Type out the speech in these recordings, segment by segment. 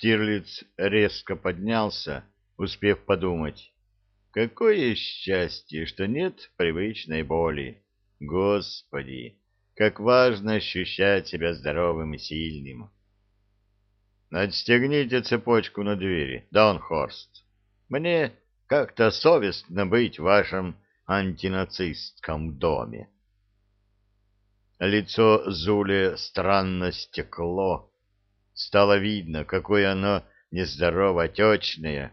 Штирлиц резко поднялся, успев подумать. Какое счастье, что нет привычной боли. Господи, как важно ощущать себя здоровым и сильным. Отстегните цепочку на двери, Даунхорст. Мне как-то совестно быть в вашем антинацистском доме. Лицо Зули странно стекло. Стало видно, какое оно нездорово отечное.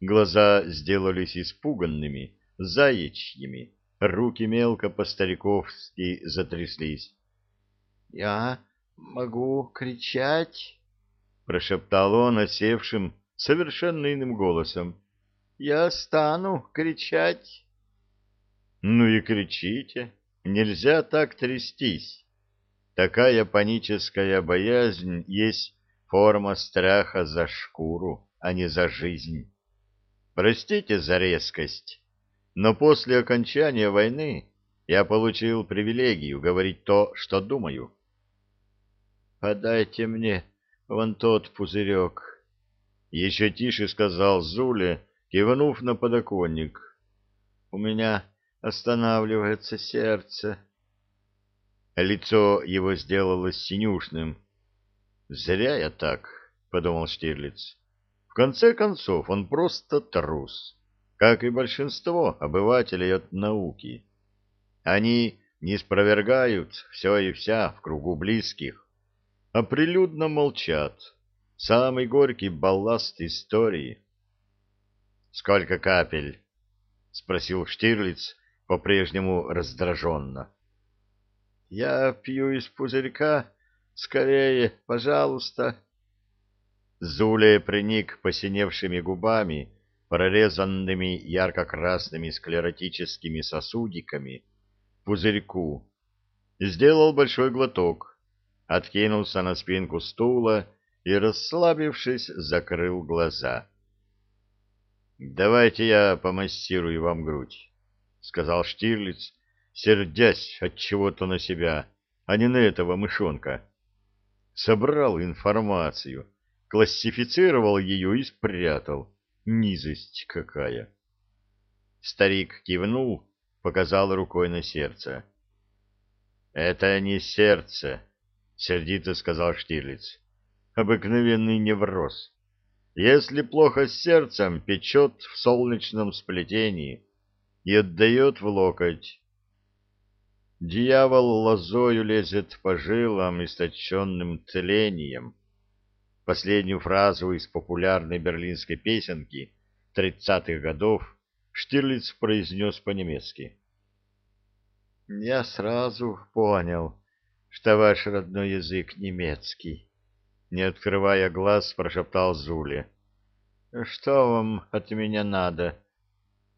Глаза сделались испуганными, заячьими, руки мелко по-стариковски затряслись. — Я могу кричать? — прошептал он осевшим, совершенно иным голосом. — Я стану кричать. — Ну и кричите. Нельзя так трястись. Такая паническая боязнь есть форма страха за шкуру, а не за жизнь. Простите за резкость, но после окончания войны я получил привилегию говорить то, что думаю. «Подайте мне вон тот пузырек», — еще тише сказал Зуле, кивнув на подоконник. «У меня останавливается сердце. Лицо его сделалось синюшным. «Зря я так», — подумал Штирлиц. «В конце концов, он просто трус, как и большинство обывателей от науки. Они не спровергают все и вся в кругу близких, а прилюдно молчат. Самый горький балласт истории». «Сколько капель?» — спросил Штирлиц, по-прежнему раздраженно. — Я пью из пузырька. Скорее, пожалуйста. Зуле приник посиневшими губами, прорезанными ярко-красными склеротическими сосудиками, пузырьку. Сделал большой глоток, откинулся на спинку стула и, расслабившись, закрыл глаза. — Давайте я помассирую вам грудь. — сказал Штирлиц, сердясь от чего-то на себя, а не на этого мышонка. Собрал информацию, классифицировал ее и спрятал. Низость какая! Старик кивнул, показал рукой на сердце. — Это не сердце, — сердито сказал Штирлиц. — Обыкновенный невроз. Если плохо с сердцем, печет в солнечном сплетении и отдает в локоть. Дьявол лозою лезет по жилам, источенным тлением. Последнюю фразу из популярной берлинской песенки тридцатых годов Штирлиц произнес по-немецки. «Я сразу понял, что ваш родной язык немецкий», — не открывая глаз, прошептал Зуле. «Что вам от меня надо?»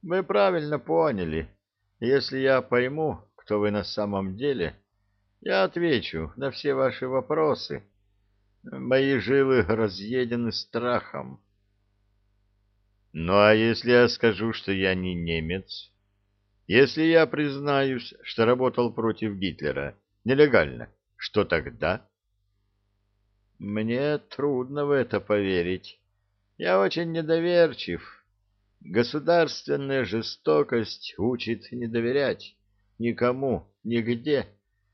Вы правильно поняли. Если я пойму, кто вы на самом деле, я отвечу на все ваши вопросы. Мои жилы разъедены страхом. Ну а если я скажу, что я не немец? Если я признаюсь, что работал против Гитлера нелегально, что тогда? Мне трудно в это поверить. Я очень недоверчив Государственная жестокость учит не доверять никому, нигде,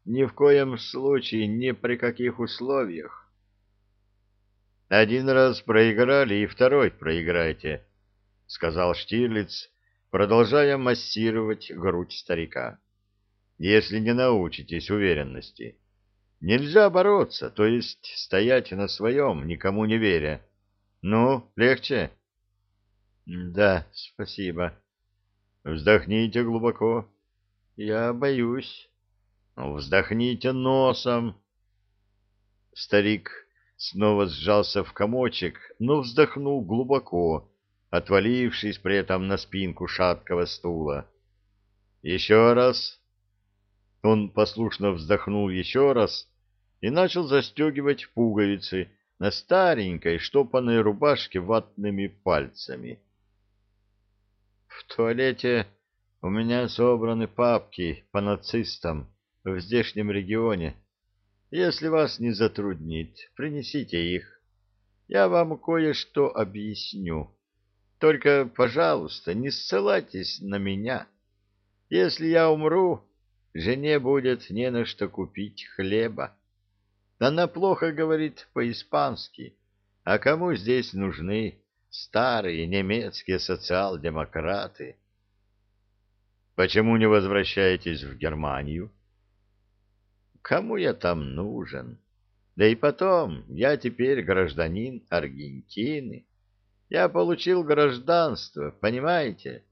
ни в коем случае, ни при каких условиях. Один раз проиграли, и второй проиграете, — сказал Штирлиц, продолжая массировать грудь старика. Если не научитесь уверенности. Нельзя бороться, то есть стоять на своем, никому не веря. Ну, легче? — да, спасибо. Вздохните глубоко. Я боюсь. Вздохните носом. Старик снова сжался в комочек, но вздохнул глубоко, отвалившись при этом на спинку шаткого стула. Еще раз. Он послушно вздохнул еще раз и начал застегивать пуговицы на старенькой штопанной рубашке ватными пальцами. В туалете у меня собраны папки по нацистам в здешнем регионе. Если вас не затруднит, принесите их. я вам кое-что объясню. Только, пожалуйста, не ссылайтесь на меня. Если я умру, жене будет не на что купить хлеба. Она плохо говорит по-испански, а кому здесь нужны старые немецкие социал-демократы? Почему не возвращаетесь в Германию? Кому я там нужен? Да и потом, я теперь гражданин Аргентины. Я получил гражданство, понимаете?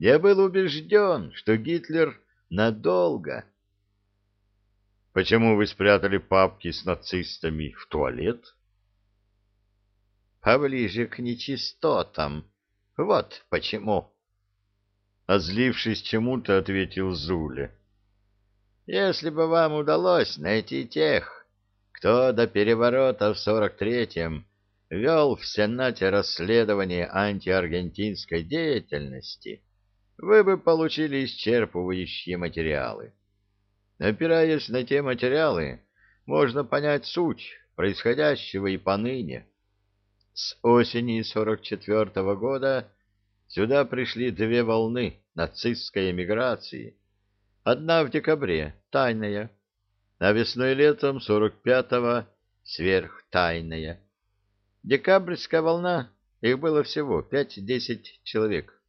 Я был убежден, что Гитлер надолго. Почему вы спрятали папки с нацистами в туалет? Поближе к нечистотам. Вот почему. Озлившись чему-то, ответил Зуля. Если бы вам удалось найти тех, кто до переворота в сорок третьем вел в Сенате расследование антиаргентинской деятельности, вы бы получили исчерпывающие материалы. Опираясь на те материалы, можно понять суть происходящего и поныне. С осени 44 -го года сюда пришли две волны нацистской эмиграции. Одна в декабре, тайная, а весной и летом 45-го сверхтайная. Декабрьская волна, их было всего 5-10 человек.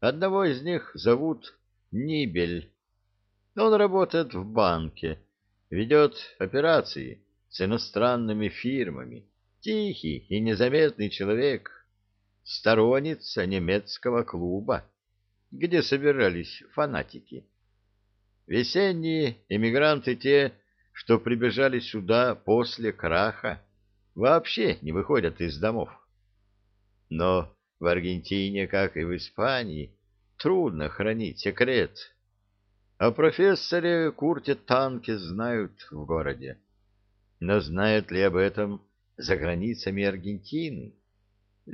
Одного из них зовут Нибель. Он работает в банке, ведет операции с иностранными фирмами. Тихий и незаметный человек, сторонница немецкого клуба, где собирались фанатики. Весенние эмигранты те, что прибежали сюда после краха, вообще не выходят из домов. Но в Аргентине, как и в Испании, трудно хранить секрет. О профессоре Курте Танке знают в городе. Но знают ли об этом за границами Аргентины?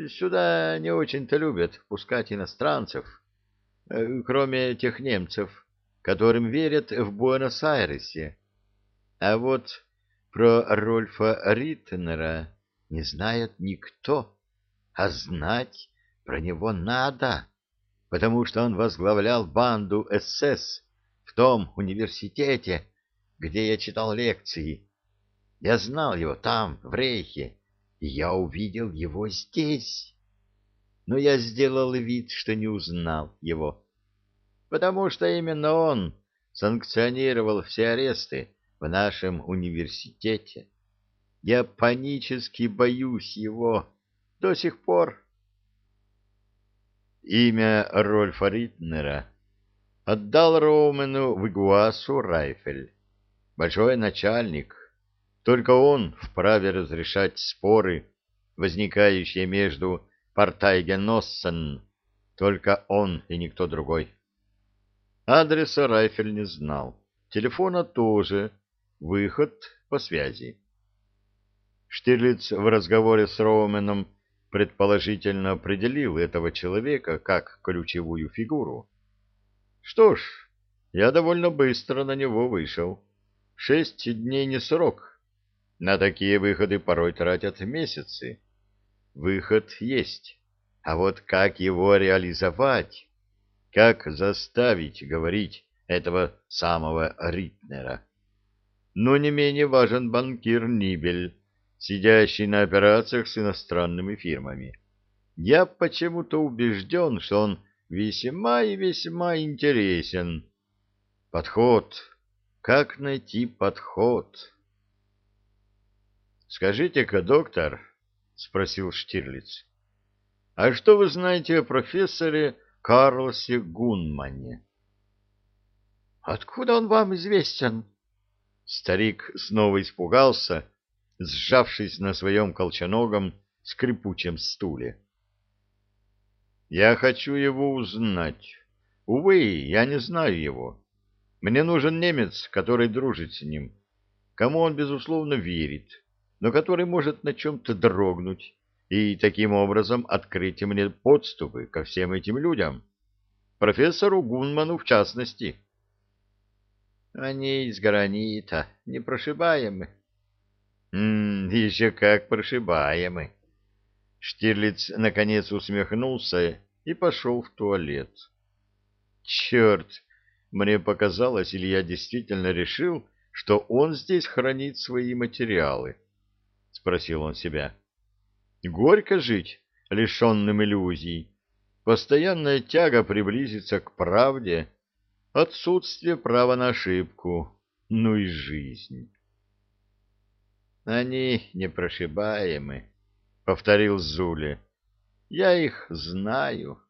Сюда не очень-то любят пускать иностранцев, э, кроме тех немцев, которым верят в Буэнос-Айресе. А вот про Рольфа Риттнера не знает никто, а знать про него надо, потому что он возглавлял банду СС в том университете, где я читал лекции. Я знал его там, в Рейхе, я увидел его здесь. Но я сделал вид, что не узнал его, потому что именно он санкционировал все аресты в нашем университете. Я панически боюсь его до сих пор. Имя Рольфа Ритнера отдал Роумену в Игуасу Райфель, большой начальник. Только он вправе разрешать споры, возникающие между Партайгеноссен, только он и никто другой. Адреса Райфель не знал, телефона тоже, выход по связи. Штирлиц в разговоре с Роуменом предположительно определил этого человека как ключевую фигуру. Что ж, я довольно быстро на него вышел. Шесть дней не срок. На такие выходы порой тратят месяцы. Выход есть. А вот как его реализовать? Как заставить говорить этого самого Ритнера? Но не менее важен банкир Нибель, сидящий на операциях с иностранными фирмами. Я почему-то убежден, что он весьма и весьма интересен. Подход. Как найти подход? «Скажите-ка, доктор», — спросил Штирлиц, — «а что вы знаете о профессоре Карлосе Гунмане?» «Откуда он вам известен?» Старик снова испугался, сжавшись на своем колченогом скрипучем стуле. «Я хочу его узнать. Увы, я не знаю его. Мне нужен немец, который дружит с ним, кому он, безусловно, верит, но который может на чем-то дрогнуть и таким образом открыть мне подступы ко всем этим людям, профессору Гунману в частности». «Они из гранита, непрошибаемы», М -м, еще как прошибаемы. Штирлиц наконец усмехнулся и пошел в туалет. Черт, мне показалось, или я действительно решил, что он здесь хранит свои материалы? Спросил он себя. Горько жить, лишенным иллюзий. Постоянная тяга приблизиться к правде, отсутствие права на ошибку, ну и жизнь. Они непрошибаемы, — повторил Зули. Я их знаю.